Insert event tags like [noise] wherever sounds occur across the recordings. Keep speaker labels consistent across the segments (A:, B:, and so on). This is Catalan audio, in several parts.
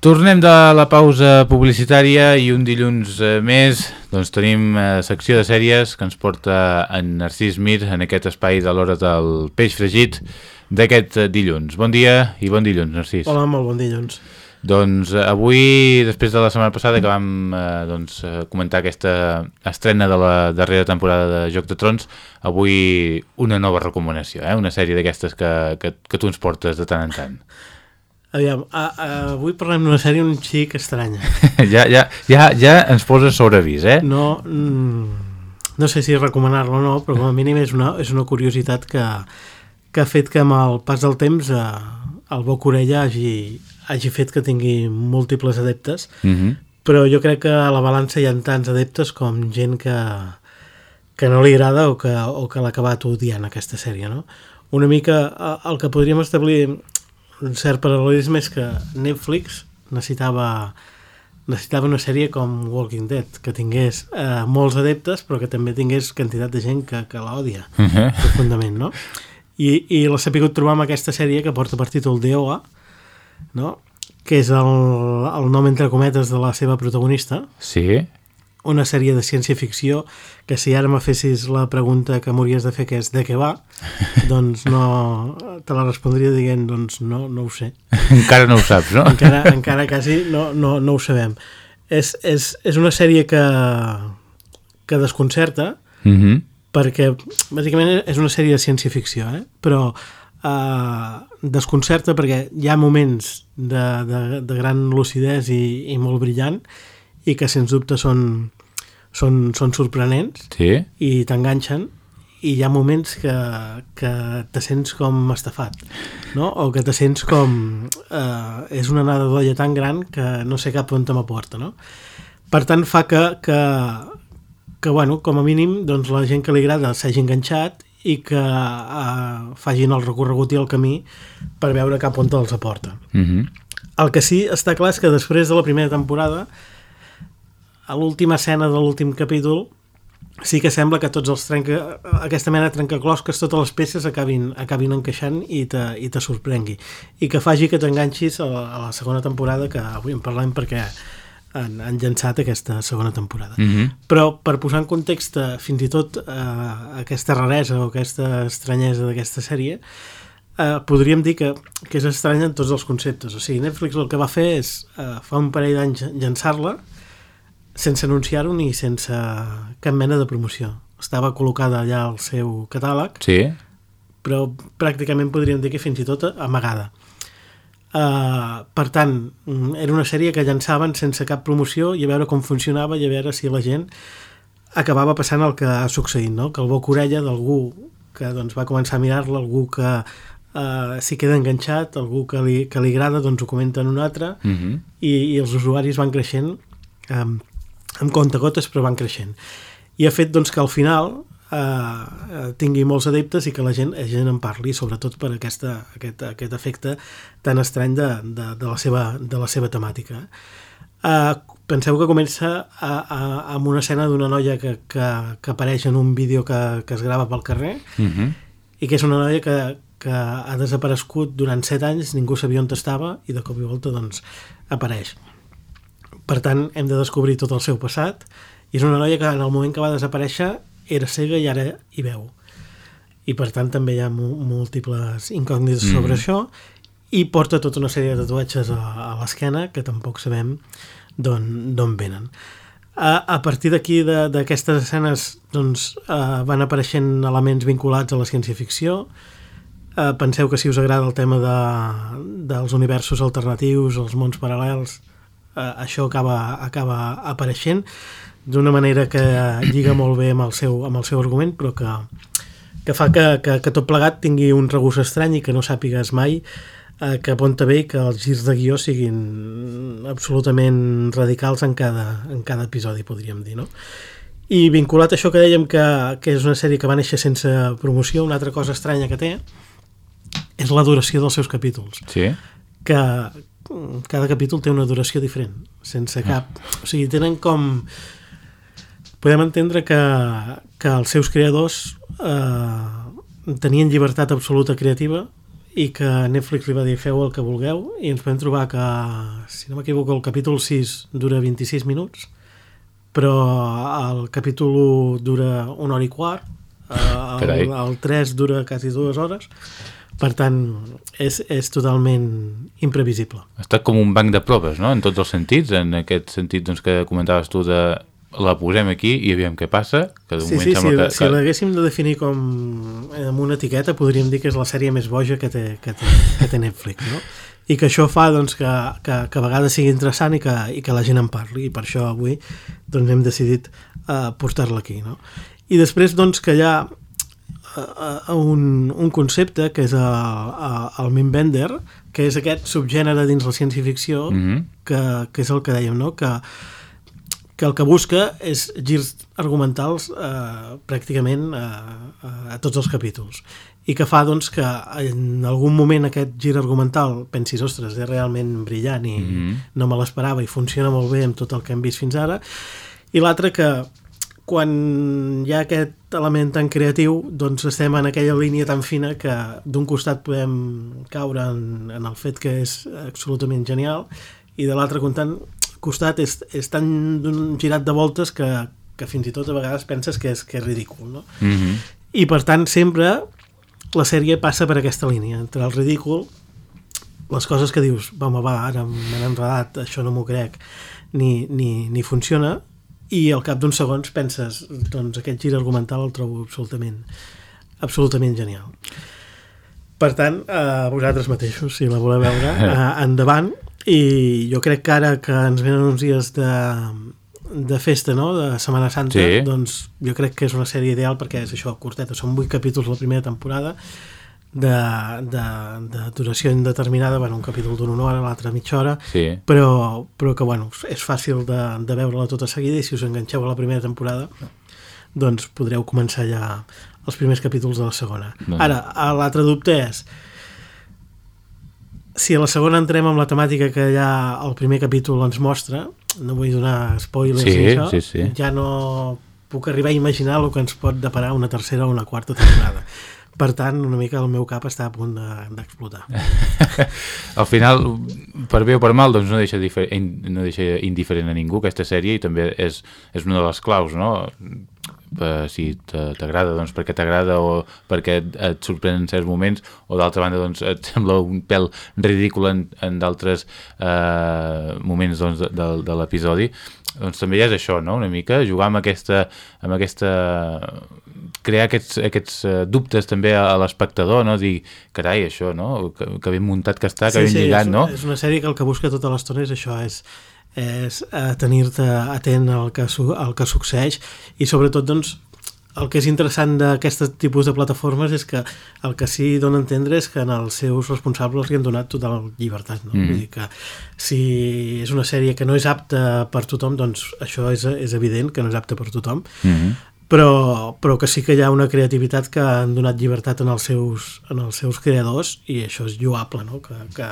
A: Tornem de la pausa publicitària i un dilluns eh, més doncs tenim eh, secció de sèries que ens porta en Narcís Mir en aquest espai de l'hora del peix fregit d'aquest eh, dilluns. Bon dia i bon dilluns, Narcís.
B: Hola, molt bon dilluns.
A: Doncs avui, després de la setmana passada que vam eh, doncs, comentar aquesta estrena de la darrera temporada de Joc de Trons, avui una nova recomanació, eh? una sèrie d'aquestes que, que, que tu ens portes de tant en tant. [laughs]
B: Aviam, a, a, avui parlem d'una sèrie un xic estranya. [laughs]
A: ja, ja, ja, ja ens poses sobre avís, eh?
B: No, mm, no sé si recomanar-lo o no, però com a mínim és una, és una curiositat que, que ha fet que amb el pas del temps eh, el Boc Orella hagi, hagi fet que tingui múltiples adeptes,
A: Uh -huh.
B: però jo crec que a la balança hi ha tants adeptes com gent que, que no li agrada o que, o que l'ha acabat odiant aquesta sèrie, no? Una mica eh, el que podríem establir un cert paral·lelisme és que Netflix necessitava necessitava una sèrie com Walking Dead, que tingués eh, molts adeptes però que també tingués quantitat de gent que, que l'odia
A: Uh -huh.
B: profundament, no? I, i l'ha sabut trobar amb aquesta sèrie que porta per títol DOA, no? que és el, el nom entre cometes de la seva protagonista,
A: Sí?
B: Una sèrie de ciència-ficció que si ara me fessis la pregunta que m'hauries de fer que és de què va, [laughs] doncs no te la respondria dient doncs no, no ho sé. [laughs]
A: Encara no ho saps, no?
B: Encara, encara quasi no, no, no ho sabem. És, és, és una sèrie que, que desconcerta
A: Uh -huh.
B: perquè bàsicament és una sèrie de ciència-ficció, eh? però eh, desconcerta perquè hi ha moments de, de, de gran lucidesa i, i molt brillant i que sens dubte són, són, són sorprenents
A: Sí?
B: i t'enganxen i hi ha moments que, que te sents com estafat no? o que te sents com eh, és una nada d'olla tan gran que no sé cap on te m'aporta no? per tant fa que, que, que bueno, com a mínim doncs, la gent que li agrada s'hagi enganxat i que eh, fagin el recorregut i el camí per veure cap on te'ls aporta
A: Uh -huh.
B: el que sí està clar és que després de la primera temporada, a l'última escena de l'últim capítol, sí que sembla que tots els trenca... aquesta mena de trencaclosques, totes les peces acabin, acabin encaixant i te, i te sorprengui. I que faci que t'enganxis a, la, a la segona temporada, que avui en parlem perquè han, han llançat aquesta segona temporada.
A: Uh -huh.
B: Però per posar en context eh, fins i tot eh, aquesta raresa o aquesta estranyesa d'aquesta sèrie, eh, podríem dir que, que és estranya en tots els conceptes. O sigui, Netflix el que va fer és, eh, fa un parell d'anys, llançar-la sense anunciar-ho ni sense cap mena de promoció. Estava col·locada allà al seu catàleg,
A: Sí?
B: però pràcticament podríem dir que fins i tot amagada. Uh, per tant, mm, era una sèrie que llançaven sense cap promoció i a veure com funcionava i a veure si la gent acabava passant el que ha succeït, no? que el boc orella d'algú que doncs, va començar a mirar-la, algú que uh, s'hi queda enganxat, algú que li, que li agrada, doncs ho comenta en un altre
A: Uh -huh.
B: i, i els usuaris van creixent um, amb comptagotes però van creixent i ha fet doncs, que al final eh, eh, tingui molts adeptes i que la gent, la gent en parli sobretot per aquesta, aquest, aquest efecte tan estrany de, de, de, la, seva, de la seva temàtica eh, penseu que comença a, a, amb una escena d'una noia que, que, que apareix en un vídeo que, que es grava pel carrer
A: Uh -huh.
B: i que és una noia que, que ha desaparegut durant 7 anys, ningú sabia on estava i de cop i volta doncs apareix. Per tant, hem de descobrir tot el seu passat i és una noia que en el moment que va desaparèixer era cega i ara hi veu. I per tant també hi ha múltiples incògnites
A: Mm.
B: sobre això i porta tota una sèrie de tatuatges a, a l'esquena que tampoc sabem d'on d'on venen. A, a partir d'aquí, de- d'aquestes escenes, doncs, eh, van apareixent elements vinculats a la ciència-ficció. Eh, penseu que si us agrada el tema de, dels universos alternatius, els mons paral·lels, això acaba, acaba apareixent d'una manera que lliga molt bé amb el seu, amb el seu argument, però que, que fa que, que, que tot plegat tingui un regust estrany i que no sàpigues mai eh, que apunta bé que els girs de guió siguin absolutament radicals en cada, en cada episodi, podríem dir, no? I vinculat a això que dèiem que, que és una sèrie que va néixer sense promoció, una altra cosa estranya que té és la duració dels seus capítols
A: Sí?
B: que cada capítol té una duració diferent, sense cap... O sigui, tenen com... Podem entendre que, que els seus creadors eh, tenien llibertat absoluta creativa i que Netflix li va dir feu el que vulgueu i ens podem trobar que, si no m'equivoco, el capítol 6 dura 26 minuts però el capítol 1 dura una hora i quart eh, el, el 3 dura quasi dues hores per tant, és, és totalment imprevisible.
A: Ha estat com un banc de proves, no?, en tots els sentits, en aquest sentit doncs, que comentaves tu de la posem aquí i aviam què passa. Que
B: sí, sí, si, que, si l'haguéssim de definir com amb una etiqueta, podríem dir que és la sèrie més boja que té, que té, que té Netflix, no? I que això fa doncs, que, que, que a vegades sigui interessant i que, i que la gent en parli, i per això avui doncs, hem decidit uh, portar-la aquí, no? I després, doncs, que hi ha uh, un, un concepte que és el, el Minbender, que és aquest subgènere dins la ciència-ficció, mm -hmm. que, que és el que dèiem, no? que que el que busca és girs argumentals eh, pràcticament eh, a tots els capítols i que fa doncs, que en algun moment aquest gir argumental pensis, ostres, és realment brillant i mm -hmm. no me l'esperava i funciona molt bé amb tot el que hem vist fins ara i l'altre que quan hi ha aquest element tan creatiu doncs estem en aquella línia tan fina que d'un costat podem caure en, en el fet que és absolutament genial i de l'altre costat és, és tan girat de voltes que, que fins i tot a vegades penses que és, que és ridícul, no? Mm -hmm. I per tant sempre la sèrie passa per aquesta línia, entre el ridícul, les coses que dius, home, va, ara m'han enredat, això no m'ho crec, ni, ni, ni funciona, i al cap d'uns segons penses, doncs aquest gir argumental el trobo absolutament, absolutament genial. Per tant, eh, vosaltres mateixos, si la voleu veure, [laughs] eh, endavant, i jo crec que ara que ens venen uns dies de, de festa, no?, de Setmana Santa, sí. doncs jo crec que és una sèrie ideal perquè és això, curteta, són 8 capítols la primera temporada, de, de, de duració indeterminada, bueno, un capítol d'una hora, l'altre mitja hora, sí. però, però que, bueno, és fàcil de, de veure-la tota seguida i si us enganxeu a la primera temporada, doncs podreu començar ja els primers capítols de la segona. No. Ara, l'altre dubte és si a la segona entrem amb la temàtica que ja el primer capítol ens mostra, no vull donar spoilers sí, i això, sí, sí. ja no puc arribar a imaginar el que ens pot deparar una tercera o una quarta temporada. [laughs] Per tant, una mica el meu cap està a punt d'explotar. De, [laughs]
A: Al final, per bé o per mal, doncs no deixa, no deixa indiferent a ningú aquesta sèrie i també és, és una de les claus, no? per, si t'agrada doncs perquè t'agrada o perquè et, et sorprèn en certs moments o d'altra banda doncs et sembla un pèl ridícul en, en d'altres eh, moments doncs, de, de, de l'episodi doncs també és això, no? una mica jugar amb aquesta, amb aquesta crear aquests, aquests uh, dubtes també a, a l'espectador, no? dir, carai, això, no? Que, que ben muntat que està, que sí, ben sí, lligat,
B: és,
A: no?
B: és una sèrie que el que busca tota l'estona és això, és és eh, tenir-te atent al que, al que succeeix i sobretot doncs el que és interessant d'aquest tipus de plataformes és que el que sí dona a entendre és que en els seus responsables li han donat total llibertat. No? Mm. Vull dir que si és una sèrie que no és apta per tothom, doncs això és, és evident que no és apta per tothom, mm -hmm però, però que sí que hi ha una creativitat que han donat llibertat en els seus, en els seus creadors i això és lloable, no? Que, que,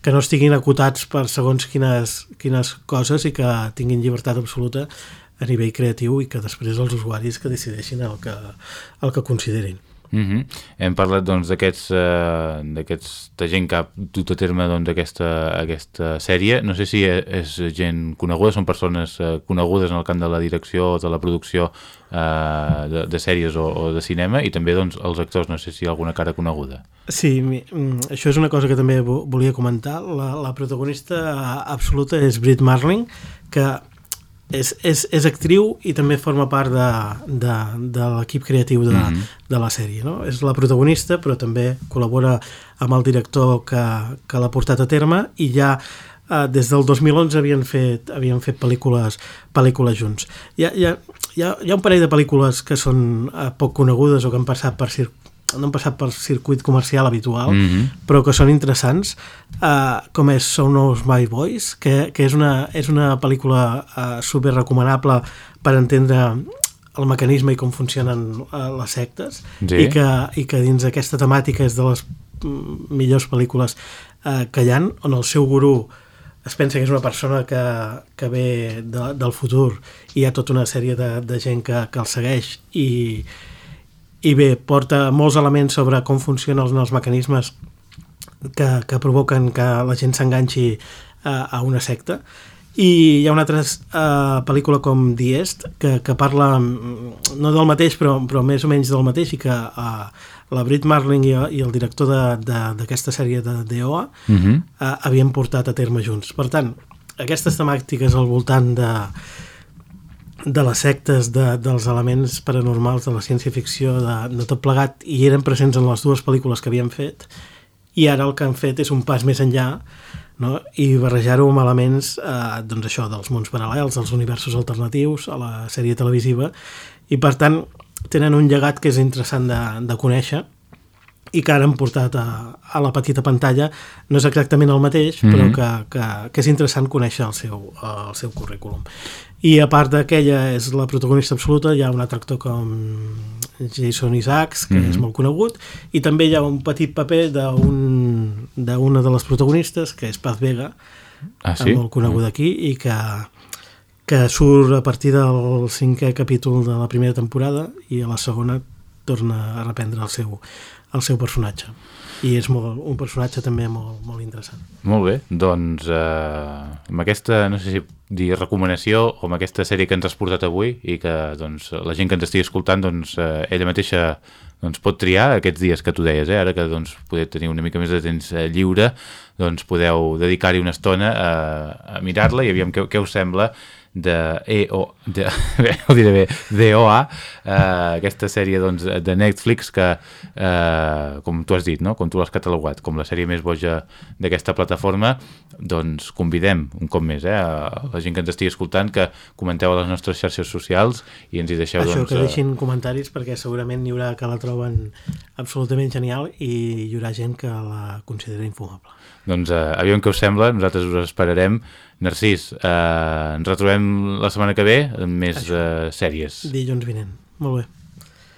B: que no estiguin acotats per segons quines, quines coses i que tinguin llibertat absoluta a nivell creatiu i que després els usuaris que decideixin el que, el que considerin.
A: Mm -hmm. Hem parlat doncs d'aquests uh, gent que ha dut a terme doncs, aquesta, aquesta sèrie. No sé si és, gent coneguda, són persones uh, conegudes en el camp de la direcció o de la producció uh, de, de sèries o, o de cinema i també doncs, els actors, no sé si hi ha alguna cara coneguda.
B: Sí, mm, això és una cosa que també volia comentar. La, la protagonista absoluta és Brit Marling, que és, és, és actriu i també forma part de, de, de l'equip creatiu de, mm -hmm. de la sèrie. No? És la protagonista, però també col·labora amb el director que, que l'ha portat a terme i ja eh, des del 2011 havien fet, havien fet pel·lícules, pel·lícules junts. Hi ha, hi, ha, hi, ha, un parell de pel·lícules que són eh, poc conegudes o que han passat per cir no han passat pel circuit comercial habitual, mm -hmm. però que són interessants, uh, com és Son of My Boys, que, que és, una, és una pel·lícula uh, super recomanable per entendre el mecanisme i com funcionen uh, les sectes, sí. i, que, i que dins d'aquesta temàtica és de les millors pel·lícules uh, que hi ha, on el seu gurú es pensa que és una persona que, que ve de, del futur i hi ha tota una sèrie de, de gent que, que el segueix i, i bé, porta molts elements sobre com funcionen els, els mecanismes que, que provoquen que la gent s'enganxi a, a una secta i hi ha una altra uh, pel·lícula com The Est que, que parla mm, no del mateix però, però més o menys del mateix i que uh, la Brit Marling i, i el director d'aquesta sèrie de DOA uh -huh. uh, havien portat a terme junts per tant, aquestes temàtiques al voltant de de les sectes, de, dels elements paranormals, de la ciència-ficció, de, de tot plegat, i eren presents en les dues pel·lícules que havien fet, i ara el que han fet és un pas més enllà, no? i barrejar-ho amb elements eh, doncs això, dels mons paral·lels, dels universos alternatius, a la sèrie televisiva, i per tant tenen un llegat que és interessant de, de conèixer, i que ara han portat a, a la petita pantalla no és exactament el mateix, mm -hmm. però mhm. que, que, que és interessant conèixer el seu, el seu currículum. I a part d'aquella és la protagonista absoluta, hi ha un altre actor com Jason Isaacs, que mm -hmm. és molt conegut, i també hi ha un petit paper d'una un, de les protagonistes, que és Paz Vega,
A: ah, sí?
B: molt coneguda aquí, i que, que surt a partir del cinquè capítol de la primera temporada i a la segona torna a reprendre el seu, el seu personatge i és molt, un personatge també molt, molt interessant.
A: Molt bé, doncs eh, amb aquesta, no sé si dir recomanació o amb aquesta sèrie que ens has portat avui i que doncs, la gent que ens estigui escoltant doncs, eh, ella mateixa doncs, pot triar aquests dies que tu deies, eh? ara que doncs, podeu tenir una mica més de temps eh, lliure, doncs podeu dedicar-hi una estona a, a mirar-la i aviam què, què us sembla de EO, de, [laughs] ho diré bé, DOA, eh, aquesta sèrie doncs, de Netflix que, eh, com tu has dit, no? com tu l'has catalogat, com la sèrie més boja d'aquesta plataforma, doncs convidem un cop més eh, a la gent que ens estigui escoltant que comenteu a les nostres xarxes socials i ens hi deixeu...
B: Això,
A: doncs,
B: que deixin comentaris perquè segurament n'hi haurà que la troben absolutament genial i hi haurà gent que la considera infumable.
A: Doncs eh, aviam què us sembla, nosaltres us esperarem Narcís, eh, ens retrobem la setmana que ve amb més eh, sèries.
B: Dilluns vinent. Molt bé.